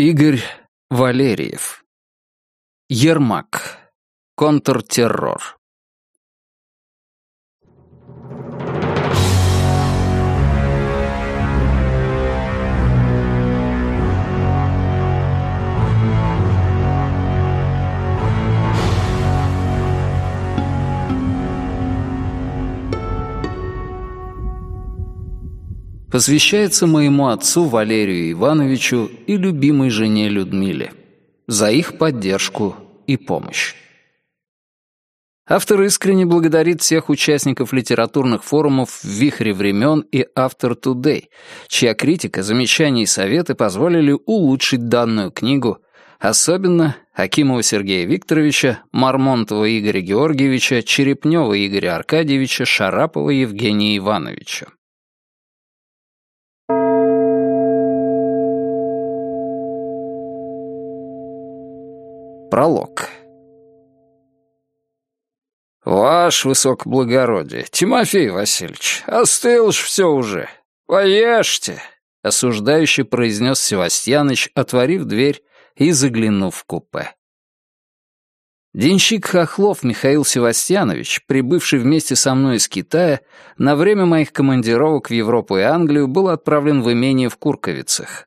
Игорь Валериев. Ермак. Контртеррор. Посвящается моему отцу Валерию Ивановичу и любимой жене Людмиле за их поддержку и помощь. Автор искренне благодарит всех участников литературных форумов «Вихре времен» и «Автор Today, чья критика, замечания и советы позволили улучшить данную книгу, особенно Акимова Сергея Викторовича, Мармонтова Игоря Георгиевича, Черепнева Игоря Аркадьевича, Шарапова Евгения Ивановича. Пролог. «Ваш высокоблагородие, Тимофей Васильевич, остыл ж все уже. Поешьте!» — осуждающе произнес Севастьяныч, отворив дверь и заглянув в купе. Денщик Хохлов Михаил Севастьянович, прибывший вместе со мной из Китая, на время моих командировок в Европу и Англию был отправлен в имение в Курковицах.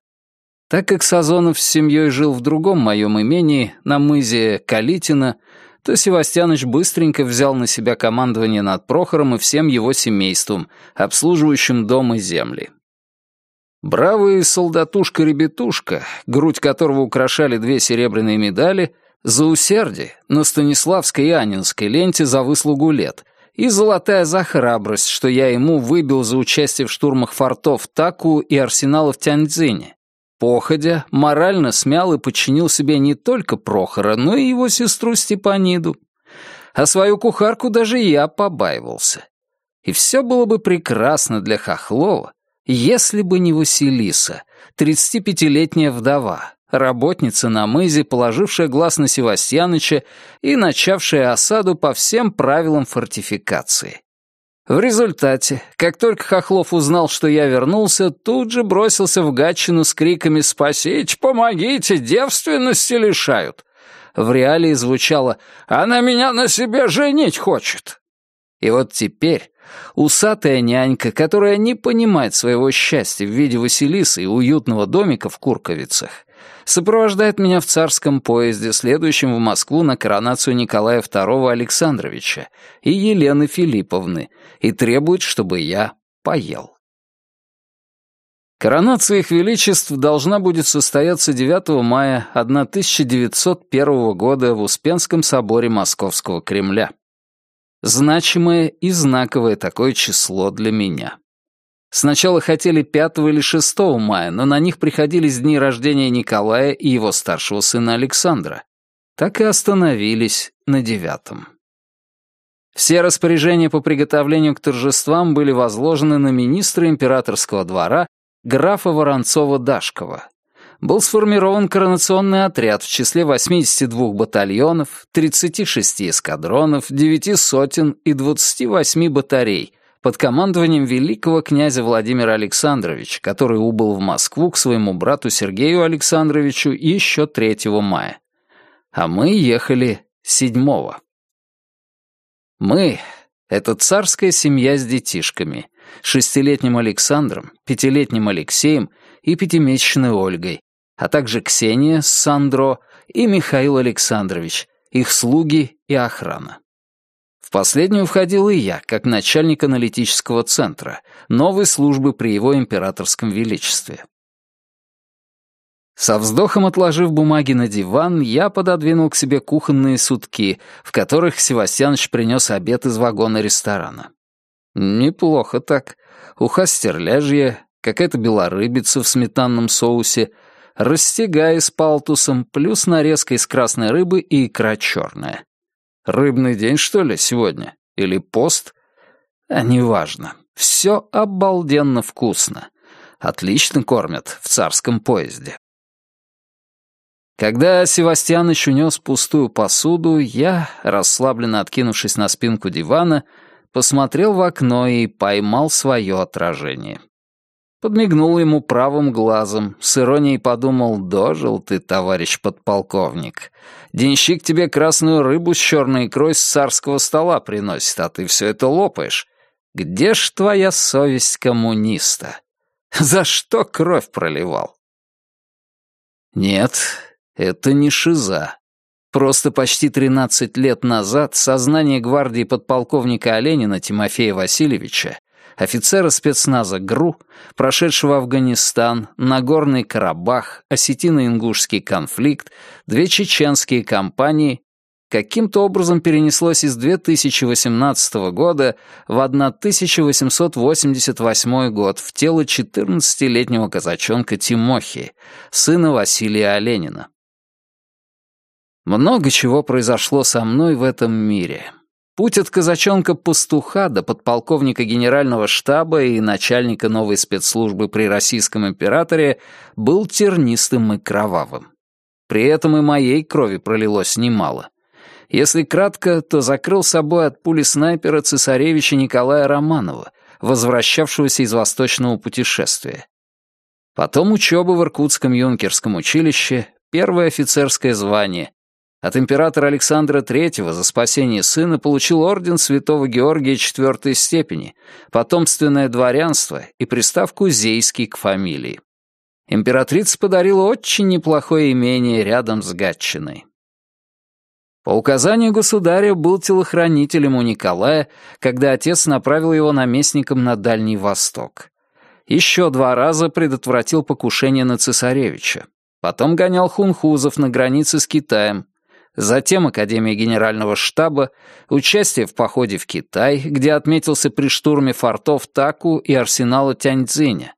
Так как Сазонов с семьей жил в другом моем имении, на мызе Калитина, то Севастьяныч быстренько взял на себя командование над Прохором и всем его семейством, обслуживающим дом и земли. Бравый солдатушка-ребятушка, грудь которого украшали две серебряные медали, за усердие на Станиславской и Анинской ленте за выслугу лет и золотая за храбрость, что я ему выбил за участие в штурмах фортов Таку и арсенала в Тяньцзине, Походя, морально смял и подчинил себе не только Прохора, но и его сестру Степаниду. А свою кухарку даже я побаивался. И все было бы прекрасно для Хохлова, если бы не Василиса, 35-летняя вдова, работница на мызе, положившая глаз на Севастьяныча и начавшая осаду по всем правилам фортификации. В результате, как только Хохлов узнал, что я вернулся, тут же бросился в Гатчину с криками «Спасите, помогите, девственности лишают!» В реалии звучало «Она меня на себе женить хочет!» И вот теперь усатая нянька, которая не понимает своего счастья в виде Василисы и уютного домика в Курковицах, сопровождает меня в царском поезде, следующем в Москву на коронацию Николая II Александровича и Елены Филипповны, и требует, чтобы я поел. Коронация их величеств должна будет состояться 9 мая 1901 года в Успенском соборе Московского Кремля. Значимое и знаковое такое число для меня. Сначала хотели 5 или 6 мая, но на них приходились дни рождения Николая и его старшего сына Александра. Так и остановились на девятом. Все распоряжения по приготовлению к торжествам были возложены на министра императорского двора графа Воронцова-Дашкова. Был сформирован коронационный отряд в числе 82 батальонов, 36 эскадронов, 9 сотен и 28 батарей — под командованием великого князя Владимира Александровича, который убыл в Москву к своему брату Сергею Александровичу еще 3 мая. А мы ехали 7 Мы — это царская семья с детишками, шестилетним Александром, пятилетним Алексеем и пятимесячной Ольгой, а также Ксения Сандро и Михаил Александрович, их слуги и охрана последнюю входил и я, как начальник аналитического центра, новой службы при его императорском величестве. Со вздохом отложив бумаги на диван, я пододвинул к себе кухонные сутки, в которых Севастьяныч принес обед из вагона ресторана. Неплохо так. Уха стерляжья, какая-то белорыбица в сметанном соусе, растягай с палтусом, плюс нарезка из красной рыбы и икра черная. Рыбный день, что ли, сегодня? Или пост? А неважно. Все обалденно вкусно. Отлично кормят в царском поезде. Когда Севастьяныч унес пустую посуду, я, расслабленно откинувшись на спинку дивана, посмотрел в окно и поймал свое отражение. Подмигнул ему правым глазом, с иронией подумал, дожил ты, товарищ подполковник. Денщик тебе красную рыбу с черной икрой с царского стола приносит, а ты все это лопаешь. Где ж твоя совесть коммуниста? За что кровь проливал? Нет, это не шиза. Просто почти 13 лет назад сознание гвардии подполковника Оленина Тимофея Васильевича офицера спецназа ГРУ, прошедшего Афганистан, Нагорный Карабах, Осетино-Ингушский конфликт, две чеченские кампании, каким-то образом перенеслось из 2018 года в 1888 год в тело 14-летнего казачонка Тимохи, сына Василия Оленина. Много чего произошло со мной в этом мире. Путь от казачонка-пастуха до подполковника генерального штаба и начальника новой спецслужбы при российском императоре был тернистым и кровавым. При этом и моей крови пролилось немало. Если кратко, то закрыл собой от пули снайпера цесаревича Николая Романова, возвращавшегося из восточного путешествия. Потом учеба в Иркутском юнкерском училище, первое офицерское звание, от императора Александра III за спасение сына получил орден святого Георгия четвертой степени, потомственное дворянство и приставку «Зейский» к фамилии. Императрица подарила очень неплохое имение рядом с Гатчиной. По указанию государя был телохранителем у Николая, когда отец направил его наместником на Дальний Восток. Еще два раза предотвратил покушение на цесаревича. Потом гонял хунхузов на границе с Китаем, затем Академия Генерального штаба, участие в походе в Китай, где отметился при штурме фортов Таку и арсенала Тяньцзиня,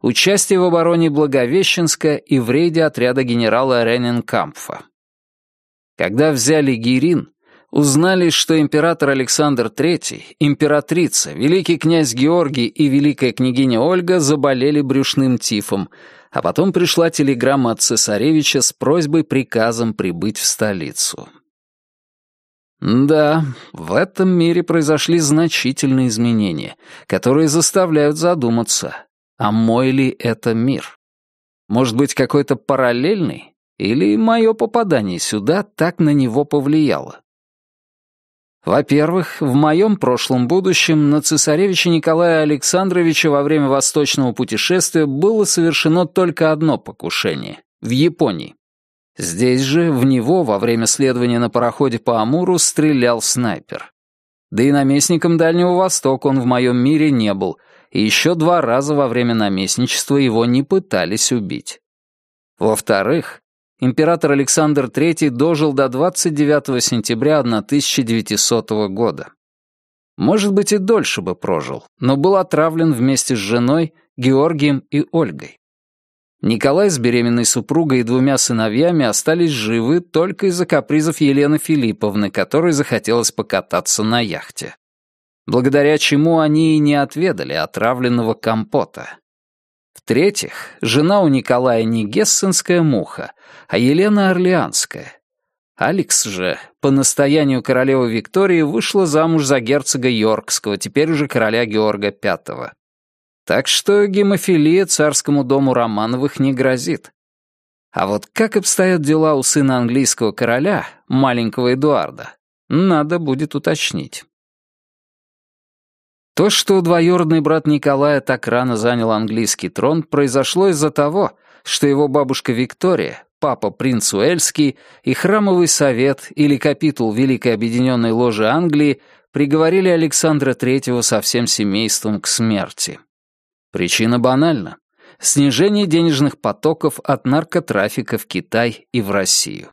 участие в обороне Благовещенска и в рейде отряда генерала Рененкампфа. Когда взяли Гирин, узнали, что император Александр III, императрица, великий князь Георгий и великая княгиня Ольга заболели брюшным тифом, а потом пришла телеграмма от цесаревича с просьбой-приказом прибыть в столицу. Да, в этом мире произошли значительные изменения, которые заставляют задуматься, а мой ли это мир? Может быть, какой-то параллельный? Или мое попадание сюда так на него повлияло? Во-первых, в моем прошлом будущем на цесаревича Николая Александровича во время восточного путешествия было совершено только одно покушение — в Японии. Здесь же в него во время следования на пароходе по Амуру стрелял снайпер. Да и наместником Дальнего Востока он в моем мире не был, и еще два раза во время наместничества его не пытались убить. Во-вторых, император Александр III дожил до 29 сентября 1900 года. Может быть, и дольше бы прожил, но был отравлен вместе с женой, Георгием и Ольгой. Николай с беременной супругой и двумя сыновьями остались живы только из-за капризов Елены Филипповны, которой захотелось покататься на яхте. Благодаря чему они и не отведали отравленного компота. В-третьих, жена у Николая не гессенская муха, а Елена Орлеанская. Алекс же, по настоянию королевы Виктории, вышла замуж за герцога Йоркского, теперь уже короля Георга V. Так что гемофилия царскому дому Романовых не грозит. А вот как обстоят дела у сына английского короля, маленького Эдуарда, надо будет уточнить. То, что двоюродный брат Николая так рано занял английский трон, произошло из-за того, что его бабушка Виктория, папа принц Уэльский и храмовый совет или капитул Великой Объединенной Ложи Англии приговорили Александра III со всем семейством к смерти. Причина банальна — снижение денежных потоков от наркотрафика в Китай и в Россию.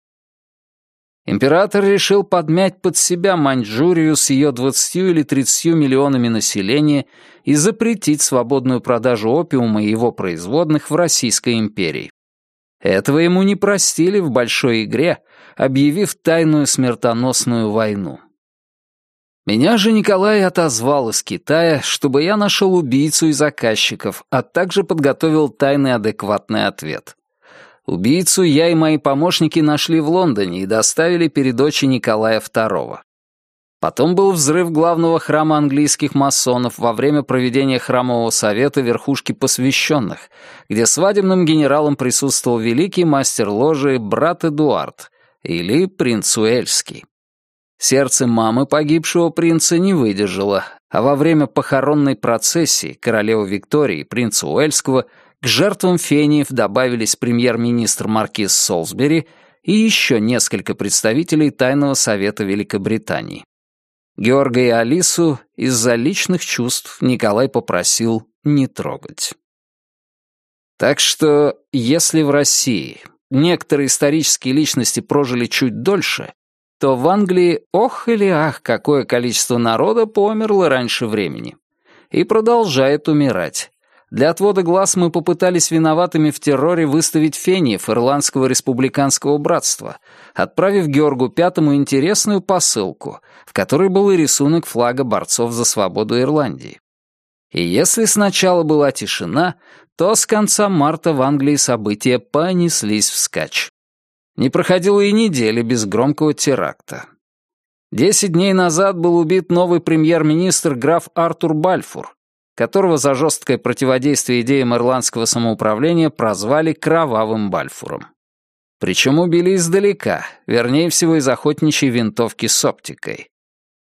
Император решил подмять под себя Маньчжурию с ее 20 или 30 миллионами населения и запретить свободную продажу опиума и его производных в Российской империи. Этого ему не простили в большой игре, объявив тайную смертоносную войну. Меня же Николай отозвал из Китая, чтобы я нашел убийцу и заказчиков, а также подготовил тайный адекватный ответ. Убийцу я и мои помощники нашли в Лондоне и доставили перед очи Николая II. Потом был взрыв главного храма английских масонов во время проведения храмового совета верхушки посвященных, где свадебным генералом присутствовал великий мастер ложи брат Эдуард, или принц Уэльский. Сердце мамы погибшего принца не выдержало, а во время похоронной процессии королевы Виктории и принца Уэльского к жертвам фениев добавились премьер-министр Маркиз Солсбери и еще несколько представителей Тайного Совета Великобритании. Георга и Алису из-за личных чувств Николай попросил не трогать. Так что, если в России некоторые исторические личности прожили чуть дольше, то в Англии ох или ах, какое количество народа померло раньше времени. И продолжает умирать. Для отвода глаз мы попытались виноватыми в терроре выставить фениев Ирландского республиканского братства, отправив Георгу Пятому интересную посылку, в которой был и рисунок флага борцов за свободу Ирландии. И если сначала была тишина, то с конца марта в Англии события понеслись вскачь. Не проходило и недели без громкого теракта. Десять дней назад был убит новый премьер-министр граф Артур Бальфур, которого за жесткое противодействие идеям ирландского самоуправления прозвали «кровавым Бальфуром». Причем убили издалека, вернее всего из охотничьей винтовки с оптикой.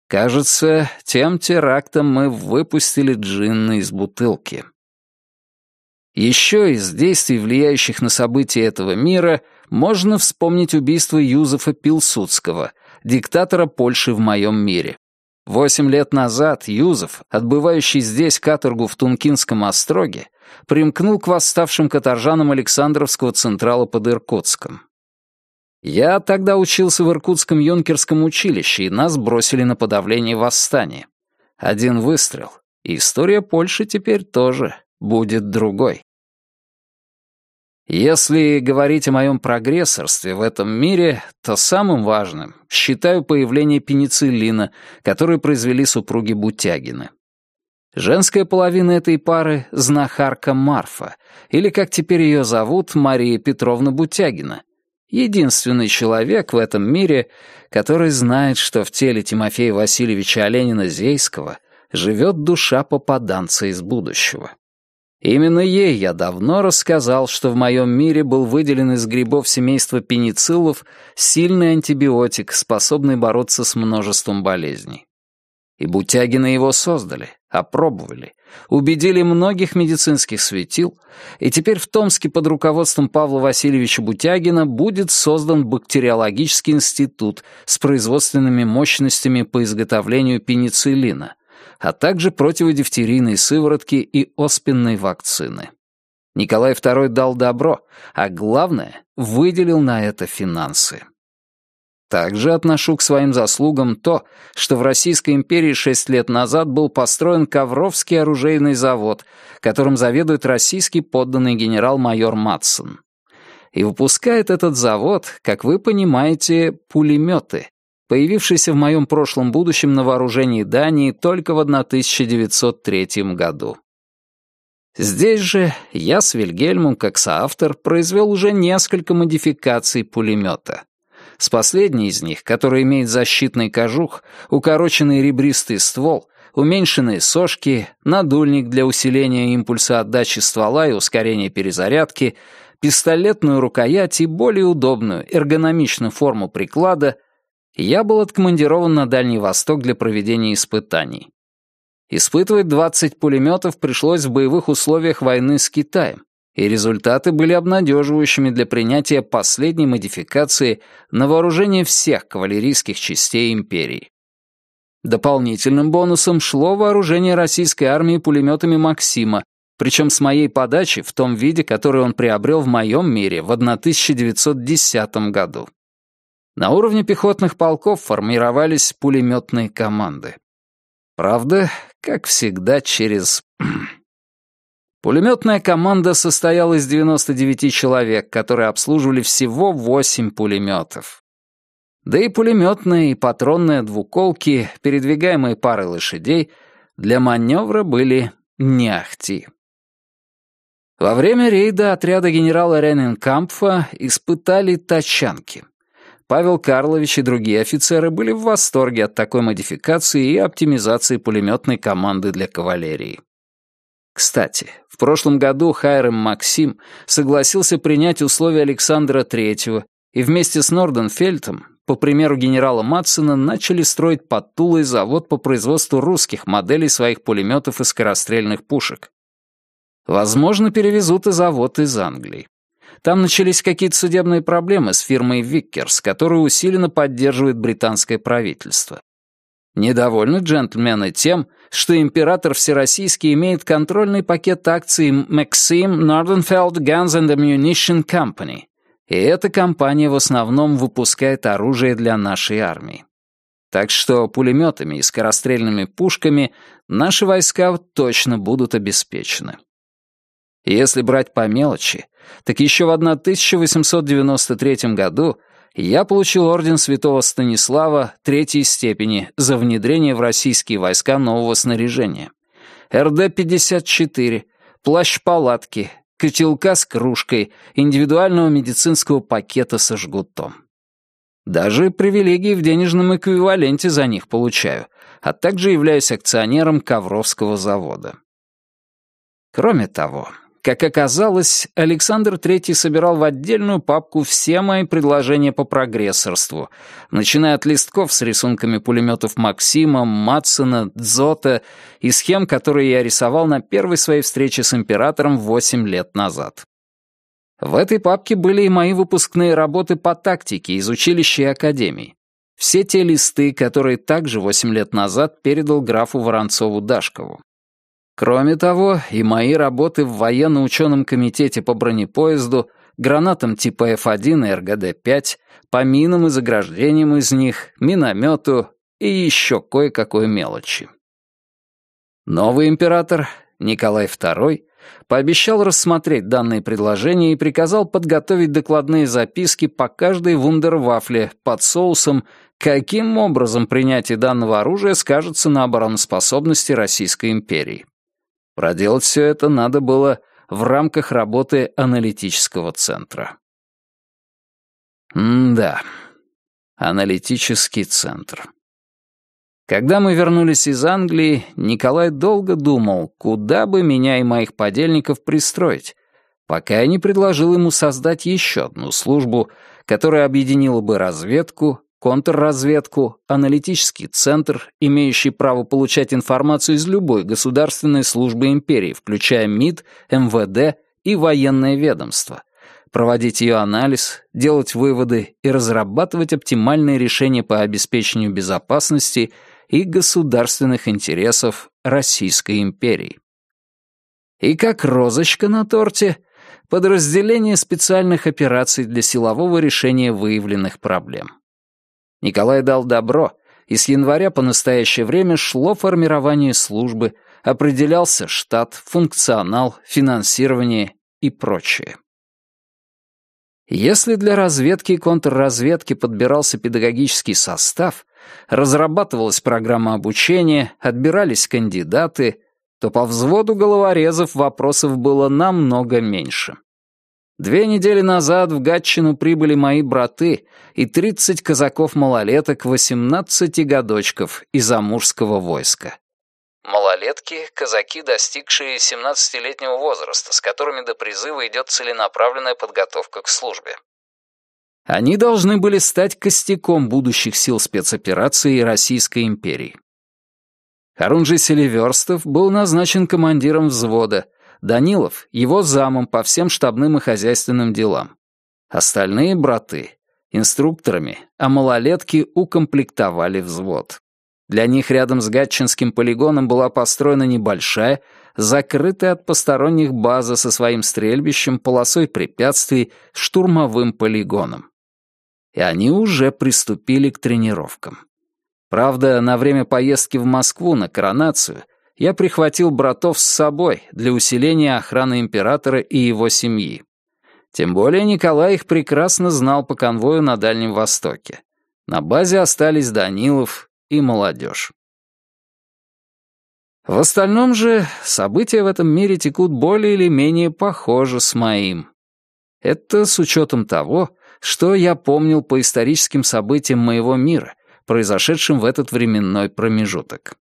Кажется, тем терактом мы выпустили джинны из бутылки. Еще из действий, влияющих на события этого мира, можно вспомнить убийство Юзефа Пилсудского, диктатора Польши в моем мире. Восемь лет назад Юзеф, отбывающий здесь каторгу в Тункинском остроге, примкнул к восставшим каторжанам Александровского централа под Иркутском. Я тогда учился в Иркутском юнкерском училище, и нас бросили на подавление восстания. Один выстрел, и история Польши теперь тоже будет другой. Если говорить о моем прогрессорстве в этом мире, то самым важным считаю появление пенициллина, который произвели супруги Бутягины. Женская половина этой пары — знахарка Марфа, или, как теперь ее зовут, Мария Петровна Бутягина. Единственный человек в этом мире, который знает, что в теле Тимофея Васильевича Оленина-Зейского живет душа попаданца из будущего. Именно ей я давно рассказал, что в моем мире был выделен из грибов семейства пенициллов сильный антибиотик, способный бороться с множеством болезней. И Бутягины его создали, опробовали, убедили многих медицинских светил, и теперь в Томске под руководством Павла Васильевича Бутягина будет создан бактериологический институт с производственными мощностями по изготовлению пенициллина, а также противодифтерийной сыворотки и оспенной вакцины. Николай II дал добро, а главное, выделил на это финансы. Также отношу к своим заслугам то, что в Российской империи шесть лет назад был построен Ковровский оружейный завод, которым заведует российский подданный генерал-майор Матсон. И выпускает этот завод, как вы понимаете, пулеметы, появившийся в моем прошлом будущем на вооружении Дании только в 1903 году. Здесь же я с Вильгельмом, как соавтор, произвел уже несколько модификаций пулемета. С последней из них, которая имеет защитный кожух, укороченный ребристый ствол, уменьшенные сошки, надульник для усиления импульса отдачи ствола и ускорения перезарядки, пистолетную рукоять и более удобную, эргономичную форму приклада — я был откомандирован на Дальний Восток для проведения испытаний. Испытывать 20 пулеметов пришлось в боевых условиях войны с Китаем, и результаты были обнадеживающими для принятия последней модификации на вооружение всех кавалерийских частей империи. Дополнительным бонусом шло вооружение российской армии пулеметами «Максима», причем с моей подачи в том виде, который он приобрел в моем мире в 1910 году. На уровне пехотных полков формировались пулеметные команды. Правда, как всегда, через... Пулеметная команда состояла из 99 человек, которые обслуживали всего 8 пулеметов. Да и пулеметные и патронные двуколки, передвигаемые парой лошадей, для маневра были не ахти. Во время рейда отряда генерала Рененкампфа испытали тачанки. Павел Карлович и другие офицеры были в восторге от такой модификации и оптимизации пулеметной команды для кавалерии. Кстати, в прошлом году Хайрем Максим согласился принять условия Александра III и вместе с Норденфельтом, по примеру генерала Матсона, начали строить под Тулой завод по производству русских моделей своих пулеметов и скорострельных пушек. Возможно, перевезут и завод из Англии. Там начались какие-то судебные проблемы с фирмой Виккерс, которую усиленно поддерживает британское правительство. Недовольны джентльмены тем, что император Всероссийский имеет контрольный пакет акций Maxim Nordenfeld Guns and Ammunition Company, и эта компания в основном выпускает оружие для нашей армии. Так что пулеметами и скорострельными пушками наши войска точно будут обеспечены. Если брать по мелочи, так еще в 1893 году я получил орден святого Станислава третьей степени за внедрение в российские войска нового снаряжения. РД-54, плащ-палатки, котелка с кружкой, индивидуального медицинского пакета со жгутом. Даже привилегии в денежном эквиваленте за них получаю, а также являюсь акционером Ковровского завода. Кроме того, как оказалось, Александр III собирал в отдельную папку все мои предложения по прогрессорству, начиная от листков с рисунками пулеметов Максима, Матсона, Дзота и схем, которые я рисовал на первой своей встрече с императором 8 лет назад. В этой папке были и мои выпускные работы по тактике из училища и академий. Все те листы, которые также 8 лет назад передал графу Воронцову-Дашкову. Кроме того, и мои работы в военно-ученом комитете по бронепоезду, гранатам типа F1 и РГД-5, по минам и заграждениям из них, миномету и еще кое-какой мелочи. Новый император, Николай II, пообещал рассмотреть данные предложения и приказал подготовить докладные записки по каждой вундервафле под соусом, каким образом принятие данного оружия скажется на обороноспособности Российской империи. Проделать все это надо было в рамках работы аналитического центра. М-да, аналитический центр. Когда мы вернулись из Англии, Николай долго думал, куда бы меня и моих подельников пристроить, пока я не предложил ему создать еще одну службу, которая объединила бы разведку, контрразведку, аналитический центр, имеющий право получать информацию из любой государственной службы империи, включая МИД, МВД и военное ведомство, проводить ее анализ, делать выводы и разрабатывать оптимальные решения по обеспечению безопасности и государственных интересов Российской империи. И как розочка на торте — подразделение специальных операций для силового решения выявленных проблем. Николай дал добро, и с января по настоящее время шло формирование службы, определялся штат, функционал, финансирование и прочее. Если для разведки и контрразведки подбирался педагогический состав, разрабатывалась программа обучения, отбирались кандидаты, то по взводу головорезов вопросов было намного меньше. Две недели назад в Гатчину прибыли мои браты и тридцать казаков-малолеток, восемнадцати годочков из амурского войска. Малолетки — казаки, достигшие 17-летнего возраста, с которыми до призыва идет целенаправленная подготовка к службе. Они должны были стать костяком будущих сил спецоперации Российской империи. Харунжий Селиверстов был назначен командиром взвода — Данилов — его замом по всем штабным и хозяйственным делам. Остальные браты — инструкторами, а малолетки укомплектовали взвод. Для них рядом с Гатчинским полигоном была построена небольшая, закрытая от посторонних база со своим стрельбищем, полосой препятствий, штурмовым полигоном. И они уже приступили к тренировкам. Правда, на время поездки в Москву на коронацию я прихватил братов с собой для усиления охраны императора и его семьи. Тем более Николай их прекрасно знал по конвою на Дальнем Востоке. На базе остались Данилов и молодежь. В остальном же события в этом мире текут более или менее похоже с моим. Это с учетом того, что я помнил по историческим событиям моего мира, произошедшим в этот временной промежуток.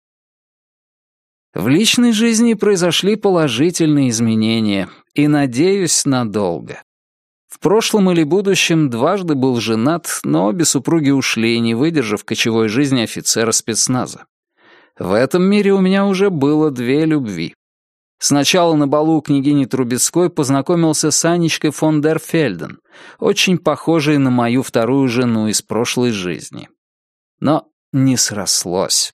В личной жизни произошли положительные изменения, и, надеюсь, надолго. В прошлом или будущем дважды был женат, но обе супруги ушли, не выдержав кочевой жизни офицера спецназа. В этом мире у меня уже было две любви. Сначала на балу у княгини Трубецкой познакомился с Анечкой фон дер Фельден, очень похожей на мою вторую жену из прошлой жизни. Но не срослось.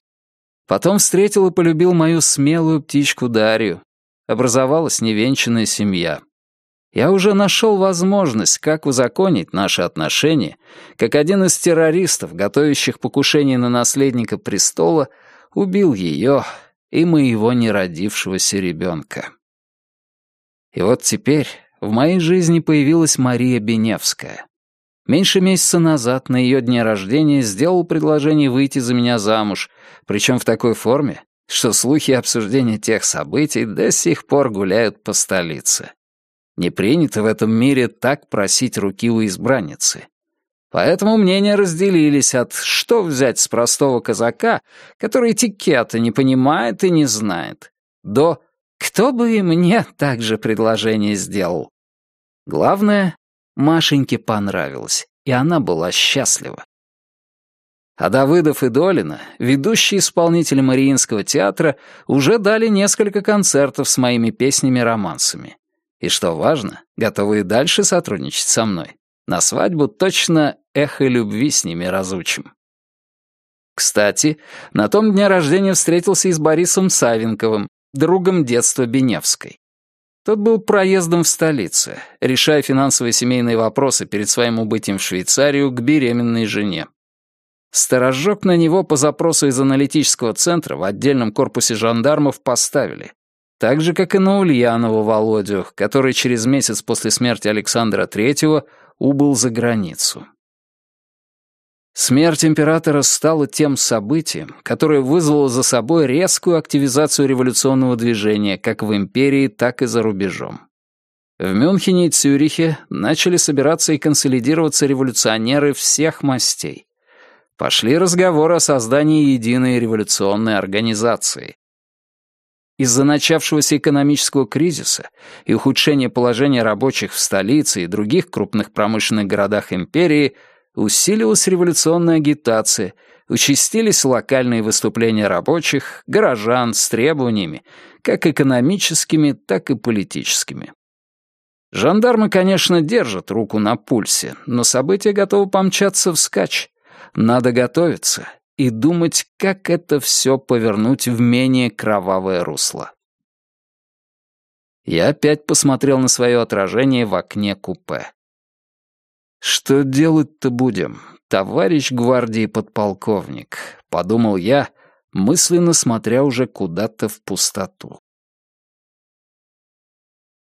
Потом встретил и полюбил мою смелую птичку Дарью. Образовалась невенчанная семья. Я уже нашел возможность, как узаконить наши отношения, как один из террористов, готовящих покушение на наследника престола, убил ее и моего неродившегося ребенка. И вот теперь в моей жизни появилась Мария Беневская. Меньше месяца назад на ее дне рождения сделал предложение выйти за меня замуж, причем в такой форме, что слухи и обсуждения тех событий до сих пор гуляют по столице. Не принято в этом мире так просить руки у избранницы. Поэтому мнения разделились от «что взять с простого казака, который этикета не понимает и не знает», до «кто бы и мне также предложение сделал». Главное, Машеньке понравилось, и она была счастлива. А Давыдов и Долина, ведущие исполнители Мариинского театра, уже дали несколько концертов с моими песнями-романсами. И что важно, готовы и дальше сотрудничать со мной. На свадьбу точно эхо любви с ними разучим. Кстати, на том дне рождения встретился и с Борисом Савенковым, другом детства Беневской. Тот был проездом в столице, решая финансовые семейные вопросы перед своим убытием в Швейцарию к беременной жене. Сторожок на него по запросу из аналитического центра в отдельном корпусе жандармов поставили. Так же, как и на Ульянова Володю, который через месяц после смерти Александра III убыл за границу. Смерть императора стала тем событием, которое вызвало за собой резкую активизацию революционного движения как в империи, так и за рубежом. В Мюнхене и Цюрихе начали собираться и консолидироваться революционеры всех мастей. Пошли разговоры о создании единой революционной организации. Из-за начавшегося экономического кризиса и ухудшения положения рабочих в столице и других крупных промышленных городах империи усилилась революционная агитация, участились локальные выступления рабочих, горожан с требованиями, как экономическими, так и политическими. Жандармы, конечно, держат руку на пульсе, но события готовы помчаться вскачь. Надо готовиться, и думать, как это все повернуть в менее кровавое русло. Я опять посмотрел на свое отражение в окне купе. «Что делать-то будем, товарищ гвардии подполковник?» — подумал я, мысленно смотря уже куда-то в пустоту.